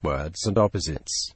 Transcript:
Words and opposites.